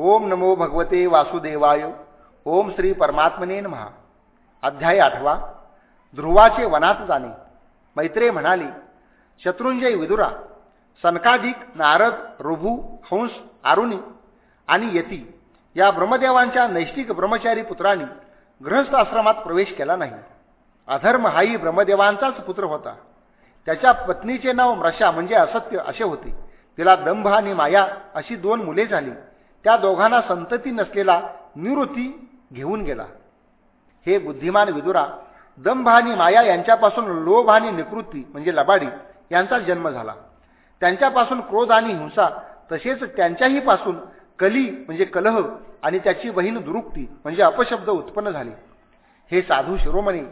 ओम नमो भगवते वासुदेवाय ओम श्री परमात्मने महा अध्याय आठवा. ध्रुवाचे वनात जाणे. मैत्रे म्हणाली शत्रुंजय विदुरा सनकाधिक नारद रुभू हंस आरुणी आणि यती या ब्रह्मदेवांच्या नैष्टिक ब्रह्मचारी पुत्रांनी गृहस्थ आश्रमात प्रवेश केला नाही. अधर्म हाही ब्रह्मदेवांचाच पुत्र होता. त्याच्या पत्नीचे नाव मृषा म्हणजे असत्य असे होते. तिला दंभ आणि माया अशी दोन मुले झाली. त्या दोघांना संतती नसलेला निवृत्ती घेऊन गेला. हे बुद्धिमान विदुरा दंभ आणि माया यांच्यापासून लोभ आणि निकृती म्हणजे लबाडी यांचा जन्म झाला. त्यांच्यापासून क्रोध आणि हिंसा तसेच त्यांच्याही पासून कली म्हणजे कलह आणि त्याची बहीण दुरुक्ती म्हणजे अपशब्द उत्पन्न झाले. हे साधू शिरोमणी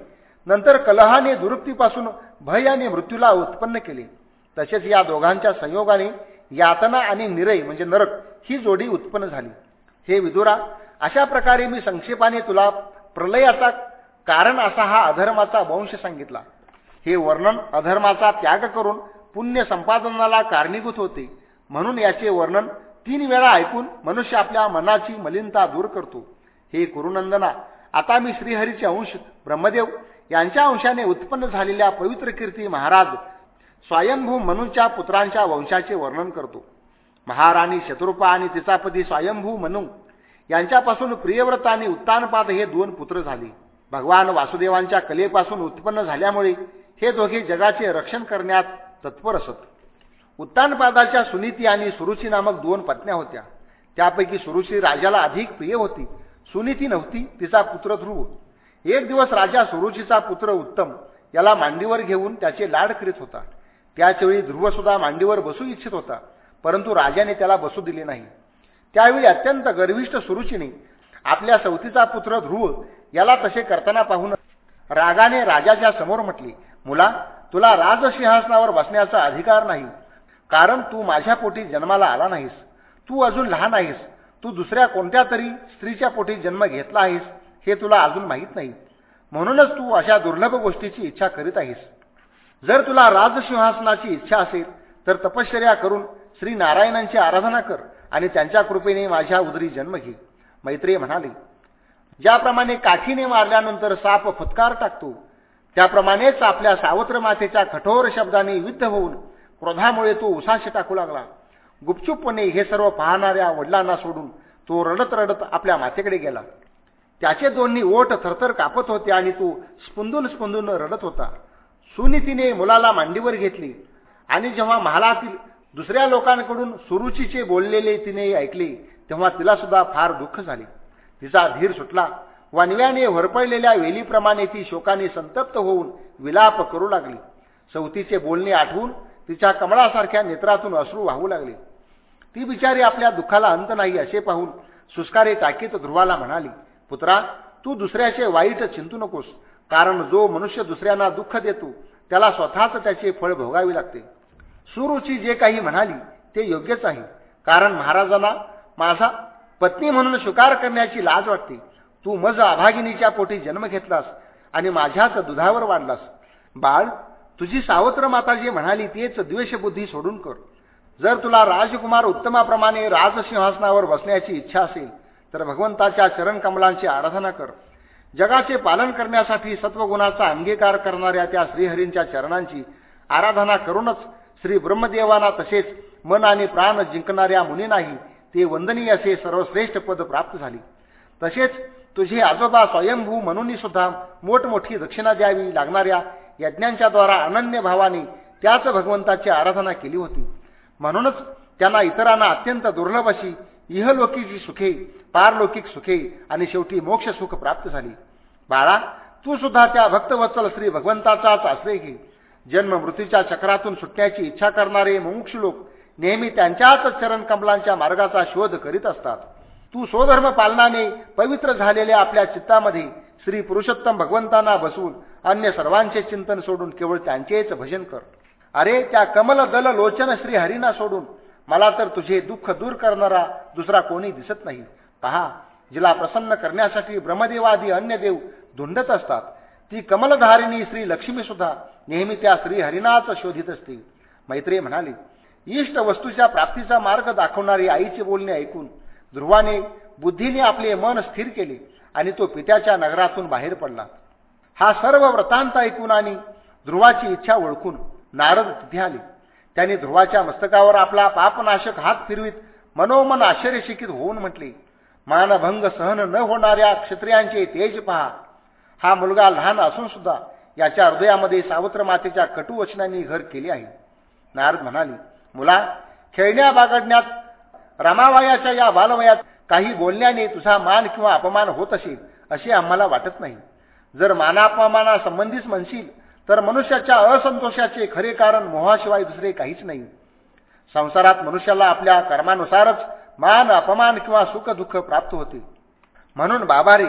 नंतर कलहाने दुरुक्तीपासून भय आणि मृत्यूला उत्पन्न केले. तसेच या दोघांच्या संयोगाने यातना आणि निरय म्हणजे नरक ही जोडी उत्पन्न झाली. हे विदुरा अशा प्रकारे मी संक्षेपाने तुला प्रलयाचा कारण असा हा अधर्माचा वंश सांगितला. हे वर्णन अधर्माचा त्याग करून पुण्य संपादनाला कारणीभूत होते. म्हणून याचे वर्णन तीन वेळा ऐकून मनुष्य आपल्या मनाची मलिनता दूर करतो. हे कुरुनंदना आता मी श्रीहरीचे अंश ब्रह्मदेव यांच्या अंशाने उत्पन्न झालेल्या पवित्र कीर्ती महाराज स्वयंभू मनूच्या पुत्रांच्या वंशाचे वर्णन करतो. महाराणी शत्रुपा आणि तिचा पती स्वयंभू मनू यांच्यापासून प्रियव्रत आणि उत्तानपाद हे दोन पुत्र झाले. भगवान वासुदेवांच्या कलेपासून उत्पन्न झाल्यामुळे हे दोघे जगाचे रक्षण करण्यात तत्पर असत. उत्तानपादाच्या सुनीती आणि सुरुची नामक दोन पत्न्या होत्या. त्यापैकी सुरुची राजाला अधिक प्रिय होती. सुनीती नव्हती तिचा पुत्र ध्रुव. एक दिवस राजा सुरुचीचा पुत्र उत्तम याला मांडीवर घेऊन त्याचे लाड करीत होता. त्याचवेळी ध्रुवसुद्धा मांडीवर बसू इच्छित होता परंतु राजाने त्याला बसू दिले नाही. त्यावेळी अत्यंत गर्विष्ठ सुरुचीने आपल्या सवतीचा पुत्र ध्रुव याला तसे करताना पाहून रागाने राजाच्या समोर म्हटले मुला तुला राजसिंहासनावर बसण्याचा अधिकार नाही. कारण तू माझ्या पोटी जन्माला आला नाहीस. तू अजून लहान आहेस. तू दुसऱ्या कोणत्या तरी स्त्रीच्या पोटी जन्म घेतला आहेस हे तुला अजून माहीत नाही. म्हणूनच तू अशा दुर्लभ गोष्टीची इच्छा करीत आहेस. जर तुला राजसिंहासनाची इच्छा असेल तर तपश्चर्या करून श्री नारायणांची आराधना कर आणि त्यांच्या कृपेने माझ्या उदरी जन्म घे. मैत्रिय म्हणाले ज्याप्रमाणे काठीने मारल्यानंतर साप फुत्कार टाकतो त्याप्रमाणेच आपल्या सावत्र मातेच्या कठोर शब्दाने युद्ध होऊन क्रोधामुळे तो उसाशी टाकू लागला. गुपचूपपणे हे सर्व पाहणाऱ्या वडिलांना सोडून तो रडत रडत आपल्या मातेकडे गेला. त्याचे दोन्ही ओठ थरथर कापत होते आणि तो स्पुंदून स्पुंदून रडत होता. सुनीतीने मुलाला मांडीवर घेतली आणि जेव्हा महालातील दुसऱ्या लोकांकडून सुरुचीचे बोललेले तिने ऐकले तेव्हा तिला सुद्धा फार दुःख झाले. तिचा धीर सुटला वनव्याने होरपळलेल्या वेलीप्रमाणे ती शोकाने संतप्त होऊन विलाप करू लागली. सवतीचे बोलणे आठवून तिच्या कमळासारख्या नेत्रातून अश्रू वाहू लागले. ती बिचारी आपल्या दुःखाला अंत नाही असे पाहून सुस्कारे टाकीत ध्रुवाला म्हणाली पुत्रा तू दुसऱ्याचे वाईट चिंतू नकोस. कारण जो मनुष्य दुसऱ्यांना दुःख देतो त्याला स्वतःच त्याचे फळ भोगावे लागते. सुरुची जे काही म्हणाली ते योग्यच आहे. कारण महाराजांना माझा पत्नी म्हणून स्वीकार करण्याची लाज वाटते. तू मज अभागिनीच्या पोटी जन्म घेतलास आणि माझ्याच दुधावर वाढलास. बाळ तुझी सावत्र माता जे म्हणाली तेच द्वेषबुद्धी सोडून कर. जर तुला राजकुमार उत्तमाप्रमाणे राजसिंहासनावर बसण्याची इच्छा असेल तर भगवंताच्या चरणकमलांची आराधना कर. जगाचे पालन करण्यासाठी सत्वगुणाचा अंगीकार करणाऱ्या त्या श्रीहरींच्या चरणांची आराधना करूनच श्री ब्रह्मदेवांना तसेच मन आणि प्राण जिंकणाऱ्या मुनींनाही ते वंदनीय असे सर्वश्रेष्ठ पद प्राप्त झाली. तसेच तुझे आजोबा स्वयंभू म्हणून सुद्धा मोठमोठी दक्षिणा द्यावी लागणाऱ्या यज्ञांच्या द्वारा अनन्य भावाने त्याच भगवंताची आराधना केली होती. म्हणूनच त्यांना इतरांना अत्यंत दुर्लभ अशी इहलोकीची सुखे पारलौकिक सुखे आणि शेवटी मोक्ष सुख प्राप्त झाली. बाळा तू सुद्धा त्या भक्तवत्सल श्री भगवंताचाच आश्रय घे. जन्म मृत्यूच्या चक्रातून सुटण्याची इच्छा करणारे मुमुक्ष लोक नेहमी त्यांच्याच चरण कमलांच्या मार्गाचा शोध करीत असतात. तू स्वधर्म पालनाने पवित्र झालेल्या आपल्या चित्तामध्ये श्री पुरुषोत्तम भगवंतांना बसून अन्य सर्वांचे चिंतन सोडून केवळ त्यांचेच भजन कर. अरे त्या कमल दल लोचन श्री हरिना सोडून मला तर तुझे दुःख दूर करणारा दुसरा कोणी दिसत नाही. पहा जिला प्रसन्न करण्यासाठी ब्रह्मदेवादी अन्य देव धुंडत असतात. ती कमलधारिणी श्री लक्ष्मी सुद्धा नेहमी त्या श्री हरिनाच शोधित असते. मैत्री म्हणाली इष्ट वस्तूच्या प्राप्तीचा मार्ग दाखवणारी आईचे बोलणे ऐकून ध्रुवाने बुद्धीने आपले मन स्थिर केले आणि तो पित्याच्या नगरातून बाहेर पडला. हा सर्व व्रतांत ऐकून आणि ध्रुवाची इच्छा ओळखून नारद तिथे आली. त्यांनी ध्रुवाच्या मस्तकावर आपला पापनाशक हात फिरवीत मनोमन आश्चर्यशिकित होऊन म्हटले मानभंग सहन न होणाऱ्या क्षत्रियांचे तेज पहा. हा मुलगा लहान असून सुद्धा याच्या हृदयामध्ये सावत्र मातेच्या कटुवचनांनी घर केले आहे. नारद म्हणाले मुला खेळण्या बागडण्यात रमावयाच्या या बालवयात काही बोलण्याने तुझा मान किंवा अपमान होत असेल असे आम्हाला वाटत नाही. जर मानापमानासंबंधीच म्हणशील तर मनुष्याच्या असंतोषाचे खरे कारण मोहाशिवाय दुसरे काहीच नाही. संसारात मनुष्याला आपल्या कर्मानुसारच मान अपमान किंवा सुख दुःख प्राप्त होते. म्हणून बाबारे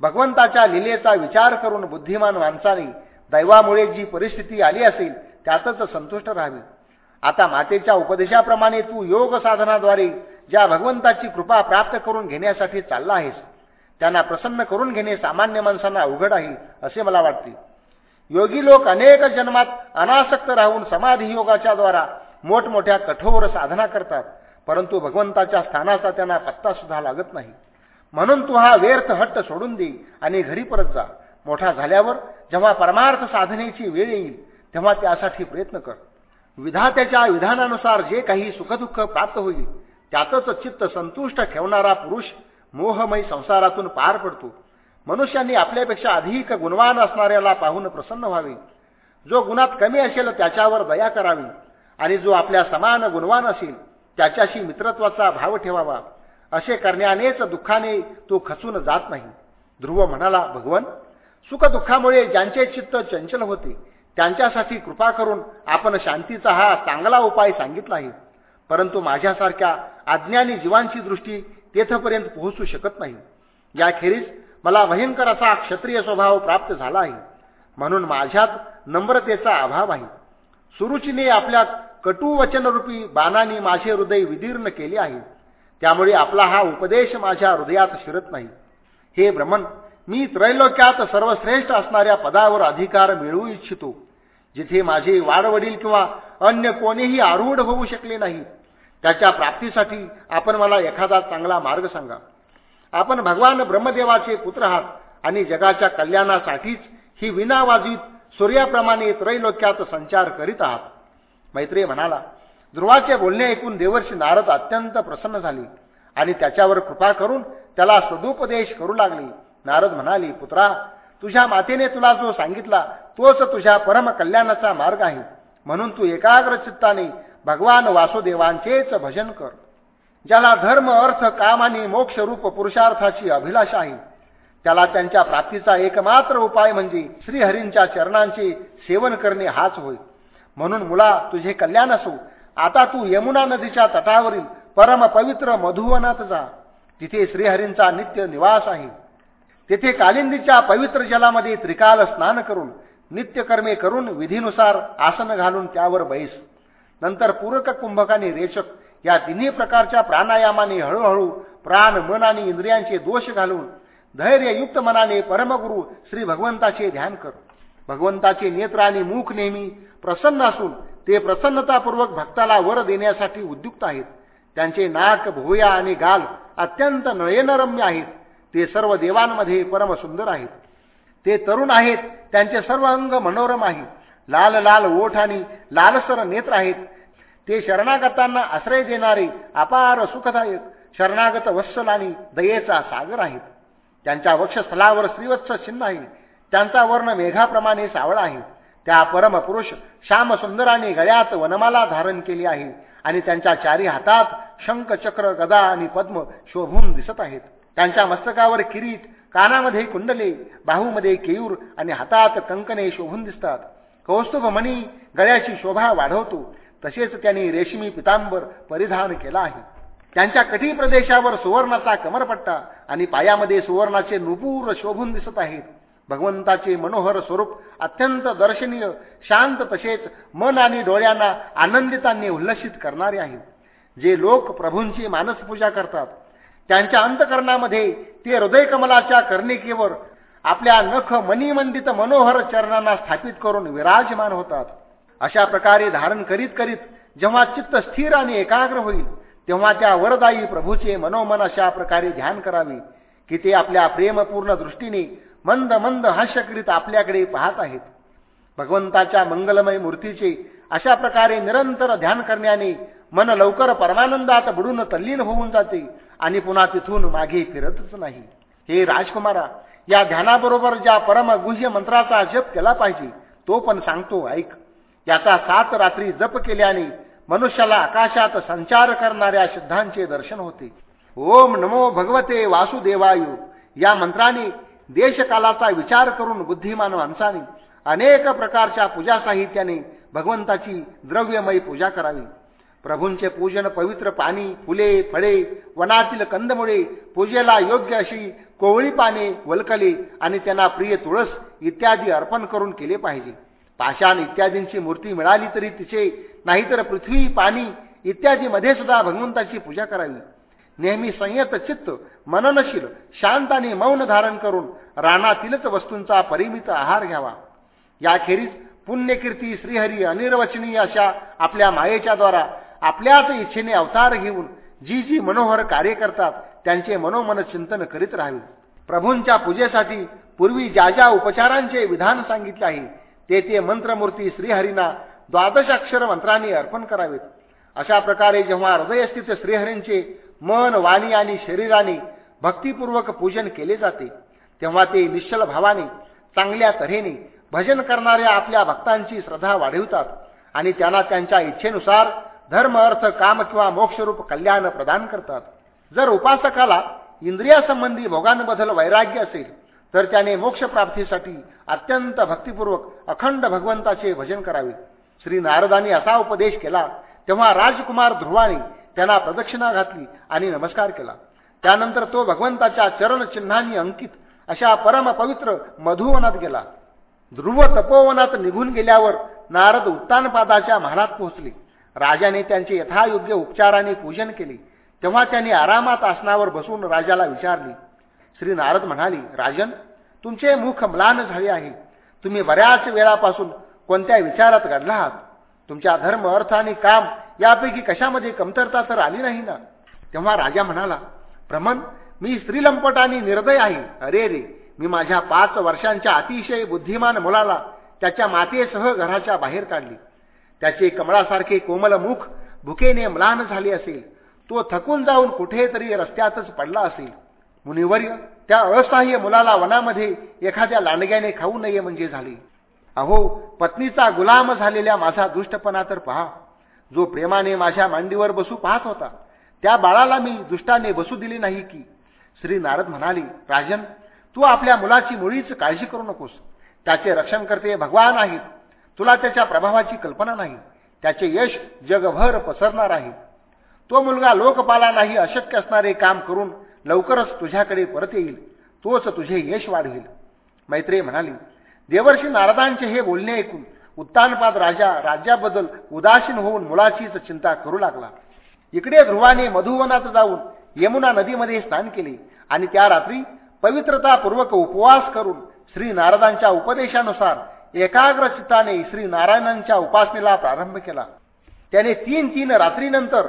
भगवंताच्या लिलेचा विचार करून बुद्धिमान माणसाने दैवामुळे जी परिस्थिती आली असेल त्यातच संतुष्ट राहावी. आता मातेच्या उपदेशाप्रमाणे तू योग साधनाद्वारे ज्या भगवंताची कृपा प्राप्त करून घेण्यासाठी चालला आहेस त्यांना प्रसन्न करून घेणे सामान्य माणसांना अवघड आहे असे मला वाटते. योगी लोक अनेक जन्मात अनासक्त राहून समाधी योगाच्या द्वारा मोठमोठ्या कठोर साधना करतात. परंतु भगवंताच्या स्थानाचा त्यांना पत्ता सुद्धा लागत नाही. म्हणून तू हा व्यर्थ हट्ट सोडून दे आणि घरी परत जा. मोठा झाल्यावर जेव्हा परमार्थ साधनेची वेळ येईल तेव्हा त्यासाठी प्रयत्न कर. विधात्याच्या विधानानुसार जे काही सुखदुःख प्राप्त होईल त्यातच चित्त संतुष्ट ठेवणारा पुरुष मोहमयी संसारातून पार पडतो. मनुष्यांनी आपल्यापेक्षा अधिक गुणवान असणाऱ्याला पाहून प्रसन्न व्हावे. जो गुणात कमी असेल त्याच्यावर दया करावी आणि जो आपल्या समान गुणवान असेल त्याच्याशी मित्रत्वाचा भाव ठेवावा. असे करण्यानेच दुःखाने तो खचून जात नाही. ध्रुव म्हणाला भगवन सुखदुःखामुळे ज्यांचे चित्त चंचल होते त्यांच्यासाठी कृपा करून आपण शांतीचा हा चांगला उपाय सांगितला आहे. परंतु माझ्यासारख्या अज्ञानी जीवांची दृष्टी तेथपर्यंत पोहोचू शकत नाही. याखेरीज मला भयंकर असा क्षत्रिय स्वभाव प्राप्त झाला आहे. म्हणून माझ्यात नम्रतेचा अभाव आहे. सुरुचीने आपल्या कटुवचनरूपी बाणाने माझे हृदय विदीर्ण केले आहे. त्यामुळे आपला हा उपदेश माझ्या हृदयात शिरत नाही. हे भ्रमण मी त्रैलोक्यात सर्वश्रेष्ठ असणाऱ्या पदावर अधिकार मिळवू इच्छितो. जिथे माझे वाडवडील किंवा अन्य कोणीही आरूढ होऊ शकले नाही त्याच्या प्राप्तीसाठी आपण मला एखादा चांगला मार्ग सांगा. आपण भगवान ब्रह्मदेवाचे पुत्र आहात आणि जगाच्या कल्याणासाठीच ही विनावाजवीत सूर्याप्रमाणे त्रैलोक्यात संचार करीत आहात. मैत्रेय म्हणाला ध्रुवाचे बोलणे ऐकून देवर्षी नारद अत्यंत प्रसन्न झाली आणि त्याच्यावर कृपा करून त्याला सदुपदेश करू लागली. नारद म्हणाली पुत्रा तुझ्या मातेने तुला जो सांगितला तोच तुझ्या परम कल्याणाचा मार्ग आहे. म्हणून तू एकाग्र चित्ताने भगवान वासुदेवांचेच भजन कर. ज्याला धर्म अर्थ काम आणि मोक्षरूप पुरुषार्थाची अभिलाषा आहे त्याला त्यांच्या प्राप्तीचा एकमात्र उपाय म्हणजे श्रीहरींच्या चरणांचे सेवन करणे हाच होय. म्हणून मुला तुझे कल्याण असो. आता तू यमुना नदीच्या तटावरील परमपवित्र मधुवनात जा. तिथे श्रीहरींचा नित्य निवास आहे. तेथे कालिंदीच्या पवित्र जलामध्ये त्रिकाल स्नान करून नित्यकर्मे करून विधीनुसार आसन घालून त्यावर बैस. नंतर पूरक कुंभकाने रेचक या तिन्ही प्रकारच्या प्राणायामाने हळूहळू प्राण मन आणि इंद्रियांचे दोष घालून धैर्ययुक्त मनाने परमगुरु श्री भगवंताचे ध्यान कर. भगवंताचे नेत्र आणि मुख नेहमी प्रसन्न असून ते प्रसन्नतापूर्वक भक्ताला वर देण्यासाठी उद्युक्त आहेत. त्यांचे नाक भोया आणि गाल अत्यंत नयनरम्य आहेत. ते सर्व देवांमध्ये परम सुंदर आहेत. ते तरुण आहेत त्यांचे सर्व अंग मनोरम आहे लाल लाल ओठ आणि लालसर नेत्र आहेत. ते शरणागतांना आश्रय देणारे अपार सुखदायक शरणागत वत्सल आणि दयेचा सागर आहेत. त्यांच्या वक्षस्थलावर श्रीवत्स चिन्ह आहे. त्यांचा वर्ण मेघाप्रमाणे सावळा आहे. त्या परमपुरुष श्यामसुंदराने गळ्यात वनमाला धारण केली आहे आणि त्यांच्या चारी हातात शंख चक्र गदा आणि पद्म शोभून दिसत आहेत. त्यांच्या मस्तकावर किरीट कानामध्ये कुंडले बाहूमध्ये केयूर आणि हातात कंकणे शोभून दिसतात. कौस्तुभ मणी गळ्याची शोभा वाढवतो. तसेच त्यांनी रेशमी पितांबर परिधान केला आहे. त्यांच्या कठी प्रदेशावर सुवर्णाचा कमरपट्टा आणि पायामध्ये सुवर्णाचे नुपूर शोभून दिसत आहेत. भगवंताचे मनोहर स्वरूप अत्यंत दर्शनीय शांत तसेच मन आणि डोळ्यांना आनंदितांनी उल्लसित करणारे आहेत जे लोक प्रभूंची मानसपूजा करतात त्यांच्या अंतकरणामध्ये ते हृदयकमलाच्या कर्णिकेवर आपल्या नख मनिमंदित मनोहर चरणांना स्थापित करून विराजमान होतात. अशा प्रकारे धारण करीत करीत जेव्हा चित्त स्थिर आणि एकाग्र होईल तेव्हा त्या वरदायी प्रभूचे मनोमन अशा प्रकारे ध्यान करावे की ते आपल्या प्रेमपूर्ण दृष्टीने मंद मंद हास्य करीत आपल्याकडे पाहत आहेत. भगवंताच्या मंगलमय मूर्तीचे अशा प्रकारे निरंतर ध्यान करण्याने मन लवकर परमानंदात बुडून तल्लीन होऊन जाते आणि पुन्हा तिथून मागे फिरतच नाही. हे राजकुमारा या ध्यानाबरोबर ज्या परम गुह्य मंत्राचा जप केला पाहिजे तो पण सांगतो ऐक. याचा सात रात्री जप केल्याने मनुष्याला आकाशात संचार करणाऱ्या सिद्धांचे दर्शन होते. ओम नमो भगवते वासुदेवायू. या मंत्राने देशकालाचा विचार करून बुद्धिमान माणसाने अनेक प्रकारच्या पूजा साहित्याने भगवंताची द्रव्यमयी पूजा करावी. प्रभूंचे पूजन पवित्र पाणी फुले फळे वनातील कंदमुळे पूजेला योग्य अशी कोवळी पाने वलकले आणि त्यांना प्रिय तुळस इत्यादी अर्पण करून केले पाहिजे. पाषाण इत्यादींची मूर्ती मिळाली तरी तिचे नाहीतर पृथ्वी पाणी इत्यादी मध्ये सुद्धा भगवंताची पूजा करावी. नेहमी संयत चित्त मननशील शांत आणि मौन धारण करून रानातीलच वस्तूंचा परिमित आहार घ्यावा. याखेरीज पुण्यकीर्ती श्रीहरी अनिर्वचनीय अशा आपल्या मायेच्या द्वारा आपल्याच इच्छेने अवतार घेऊन जी जी मनोहर कार्य करतात त्यांचे मनोमन चिंतन करीत राहावे. प्रभूंच्या पूजेसाठी पूर्वी ज्या ज्या उपचारांचे विधान सांगितले आहे ते ते मंत्रमूर्ती श्रीहरींना द्वादशाक्षर मंत्रांनी अर्पण करावेत. अशा प्रकारे जेव्हा हृदयस्थित श्रीहरींचे मन वाणी आणि शरीराने भक्तिपूर्वक पूजन केले जाते तेव्हा ते निश्चल भावाने चांगल्या तऱ्हेने भजन करणाऱ्या आपल्या भक्तांची श्रद्धा वाढवतात आणि त्यांना त्यांच्या इच्छेनुसार धर्म अर्थ काम किंवा मोक्षरूप कल्याण प्रदान करतात. जर उपासकाला इंद्रियासंबंधी भोगांबद्दल वैराग्य असेल तर त्याने मोक्षप्राप्तीसाठी अत्यंत भक्तिपूर्वक अखंड भगवंताचे भजन करावे. श्री नारदांनी असा उपदेश केला तेव्हा राजकुमार ध्रुवाने त्यांना प्रदक्षिणा घातली आणि नमस्कार केला. त्यानंतर तो भगवंताच्या चरणचिन्हांनी अंकित अशा परमपवित्र मधुवनात गेला. ध्रुव तपोवनात निघून गेल्यावर नारद उत्तानपादाच्या महालात पोहोचले. राजाने त्यांचे यथायोग्य उपचाराने पूजन केले. तेव्हा त्यांनी आरामात आसनावर बसून राजाला विचारले श्री नारद म्हणाली राजन तुमचे मुख म्लान झाले आहे. तुम्ही बऱ्याच वेळापासून कोणत्या विचारात घडला आहात? तुमच्या धर्म अर्थ आणि काम यापैकी कशामध्ये कमतरता तर आली नाही ना? तेव्हा राजा म्हणाला प्रमन मी स्त्रीलंपट आणि निर्दय आहे. अरे रे मी माझ्या पाच वर्षांच्या अतिशय बुद्धिमान मुलाला त्याच्या मातेसह घराच्या बाहेर काढली. त्याचे कमळासारखे कोमल मुख भुकेने म्लान झाले असेल. तो थकून जाऊन कुठेतरी रस्त्यातच पडला असेल. मुनिवर्य त्या असहाय्य मुलाला वनामध्ये एखाद्या लांडग्याने खाऊ नये म्हणजे झाले. अहो पत्नीचा गुलाम झालेल्या माझा दुष्टपणा तर पहा. जो प्रेमाने माझ्या मांडीवर बसू पाहत होता त्या बाळाला मी दुष्टाने बसू दिली नाही की. श्री नारद म्हणाले राजन तू आपल्या मुलाची मुळीच काळजी करू नकोस. त्याचे रक्षण करते भगवान आहेत तुला त्याच्या प्रभावाची कल्पना नाही. त्याचे यश जगभर पसरणार आहे. तो मुलगा लोकपाला नाही अशक्य असणारे काम करून लवकरच तुझ्याकडे परत येईल. तोच तुझे यश वाढवेल. मैत्रेय म्हणाली देवर्षी नारदांचे हे बोलणे ऐकून उत्तानपाद राजा राज्याबद्दल उदासीन होऊन मुलाचीच चिंता करू लागला. इकडे ध्रुवाने मधुवनात जाऊन यमुना नदीमध्ये स्नान केले आणि त्या रात्री पवित्रतापूर्वक उपवास करून श्री नारदांच्या उपदेशानुसार एकाग्र चित्ताने श्री नारायणांच्या उपासनेला प्रारंभ केला. त्याने तीन तीन रात्रीनंतर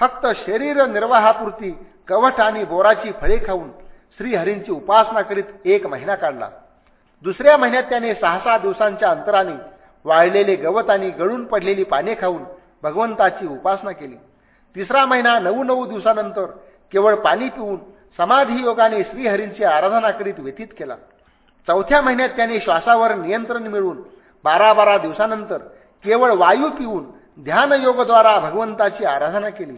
फक्त शरीर निर्वाहापुरती कवठ आणि बोराची फळे खाऊन श्रीहरींची उपासना करीत एक महिना काढला. दुसऱ्या महिन्यात त्याने सहा सहा दिवसांच्या अंतराने वाळलेले गवत आणि गळून पडलेली पाने खाऊन भगवंताची उपासना केली. तिसरा महिना नऊ नऊ दिवसानंतर केवळ पाणी पिऊन समाधी योगाने श्रीहरींची आराधना करीत व्यतीत केला. चौथ्या महिन्यात त्याने श्वासावर नियंत्रण मिळवून बारा बारा दिवसानंतर केवळ वायू पिऊन ध्यानयोगद्वारा भगवंताची आराधना केली.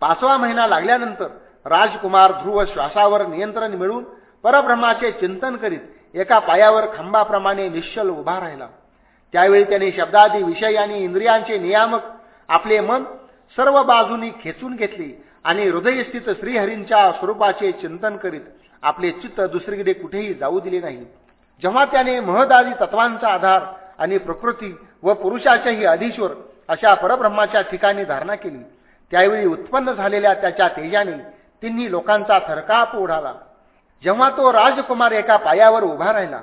पाचवा महिना लागल्यानंतर राजकुमार ध्रुव श्वासावर नियंत्रण मिळवून परब्रह्माचे चिंतन करीत एका पायावर खांबाप्रमाणे निश्चल उभा राहिला. त्यावेळी त्याने शब्दादी विषय आणि इंद्रियांचे नियामक आपले मन सर्व बाजूनी खेचून घेतले आणि हृदयस्थित श्रीहरींच्या स्वरूपाचे चिंतन करीत आपले चित्त दुसरीकडे कुठेही जाऊ दिले नाही. जेव्हा त्याने महदादी तत्वांचा आधार आणि प्रकृती व पुरुषाच्याही अधीश्वर अशा परब्रह्माच्या ठिकाणी धारणा केली त्यावेळी उत्पन्न झालेल्या त्याच्या तेजाने तिन्ही लोकांचा थरकाप उडाला. जेव्हा तो राजकुमार एका पायावर उभा राहिला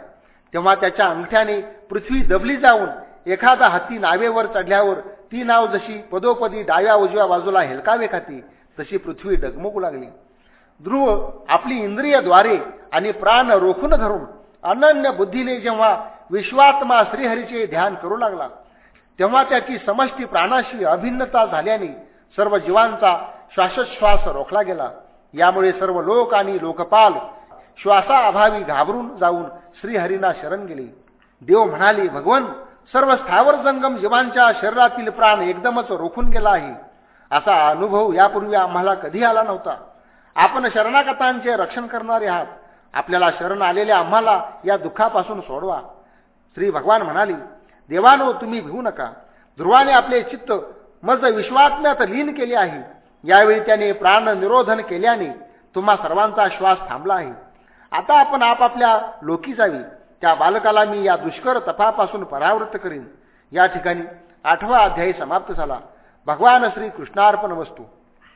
तेव्हा त्याच्या अंगठ्याने पृथ्वी दबली जाऊन एखादा हत्ती नावेवर चढल्यावर ती नाव जशी पदोपदी डाव्या उजव्या बाजूला हेलकावे खाती तशी पृथ्वी डगमगू लागली. ध्रुव आपली इंद्रियद्वारे आणि प्राण रोखून धरून अनन्य बुद्धीने जेव्हा विश्वात्मा श्रीहरीचे ध्यान करू लागला तेव्हा त्याची समष्टी प्राणाशी अभिन्नता झाल्याने सर्व जीवांचा श्वासोच्छ्वास रोखला गेला. यामुळे सर्व लोक आणि लोकपाल श्वासाअभावी घाबरून जाऊन श्रीहरींना शरण गेले. देव म्हणाले भगवन सर्व स्थावर जंगम जीवांच्या शरीरातील प्राण एकदमच रोखून गेला आहे. असा अनुभव यापूर्वी आम्हाला कधी आला नव्हता. आपण शरणागतांचे रक्षण करणारे आहात. आपल्याला शरण आलेल्या आम्हाला या दुःखापासून सोडवा. श्री भगवान म्हणाले देवानो तुम्ही भिवू नका. ध्रुवाने आपले चित्त मज विश्वात्म्यात लीन केले आहे. यावेळी त्याने प्राण निरोधन केल्याने तुम्हा सर्वांचा श्वास थांबला आहे. आता आपण आपापल्या लोकी जावी. त्या बालकाला मी या दुष्कर तपापासून परावृत्त करीन. या ठिकाणी आठवा अध्यायी समाप्त झाला. भगवान श्री कृष्णार्पण वस्तू